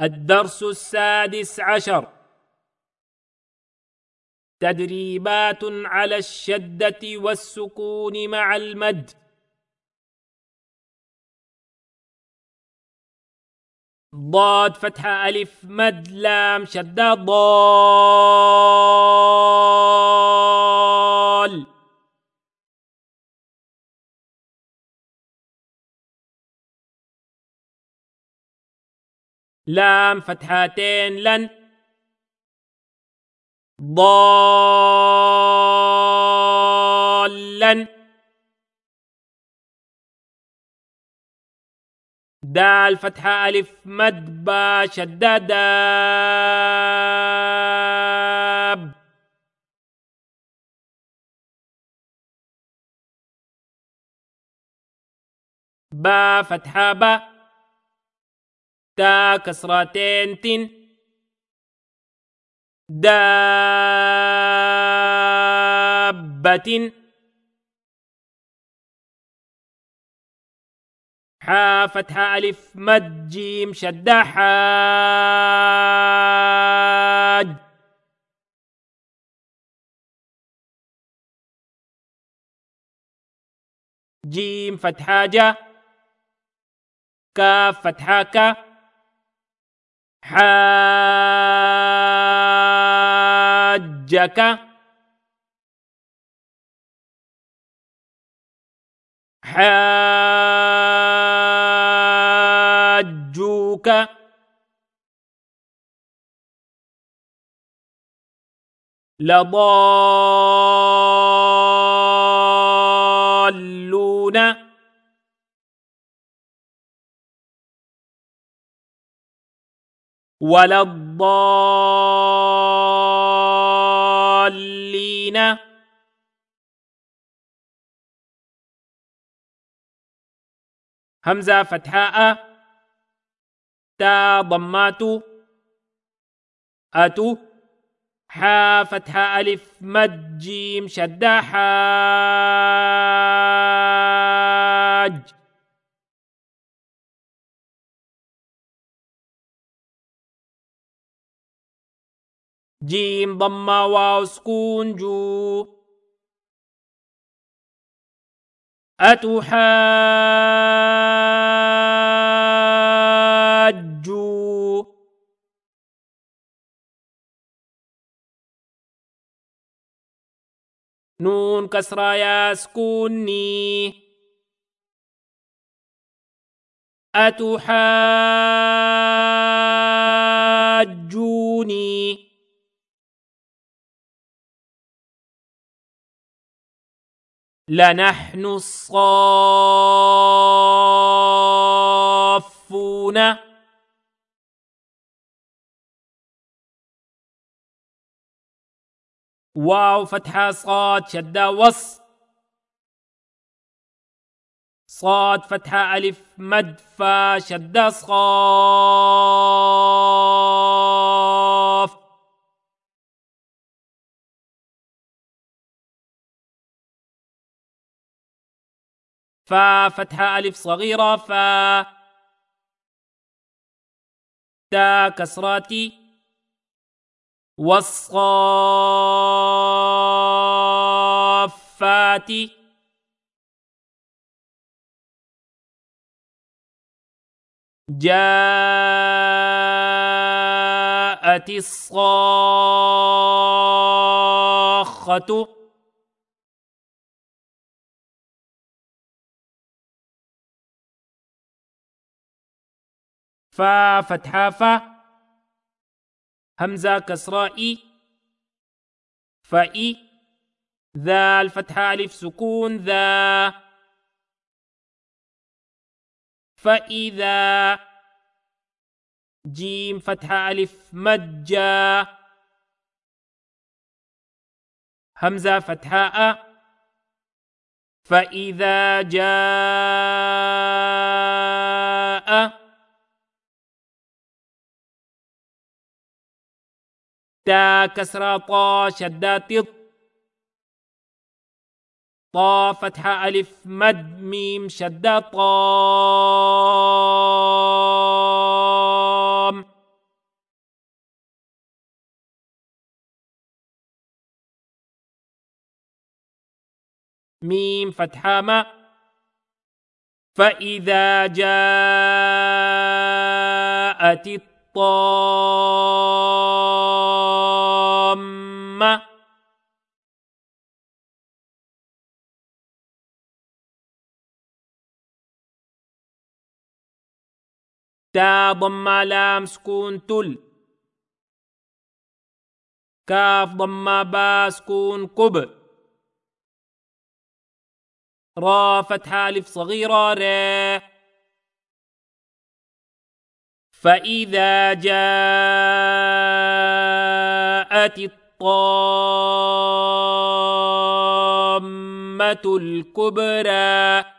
الدرس السادس عشر. تدريبات على الشدة والسكون مع المد. ضاد فتحة ألف مد لام شدة ضال لام فتحتين لن. ضالا. دال فتحة ألف مد با شدة داب با فتحة با. تا كسرتين تن دابة حا فتحة ألف مد جيم شدة حاج. جيم فتحة جا. كاف فتحة كا. حاجك. حاجوك. لضالون. ولا الضالين. همزة فتحاء. تا ضمات أتو. حا فتحة ألف. مد جيم شدة. حاج. جيم ضمة واو سكون جو أتحاجوا نون كسرة يا سكون ني أتحاجوني. لنحن الصافون. واو فتحة صاد شدة وص. صاد فتحة ألف مد فا شدة صاف فا فتحة ألف صغيرة فا تا كسراتي والصافات جاءت الصاخة. فا فتحة فا. همزة كسرة إ فإ ذال فتحة ألف سكون ذا. فإذا جيم فتحة ألف مجا همزة فتحة أ فإذا جاء تا كسرى طا شدة طا فتحة ألف مد ميم شدة طام. ميم فتحة ما فإذا جاءت الطام تا ضم لام سكون تل. كاف ضم با سكون قب را فتحة ألف صغيرة ر فإذا جاءت الطامة الكبرى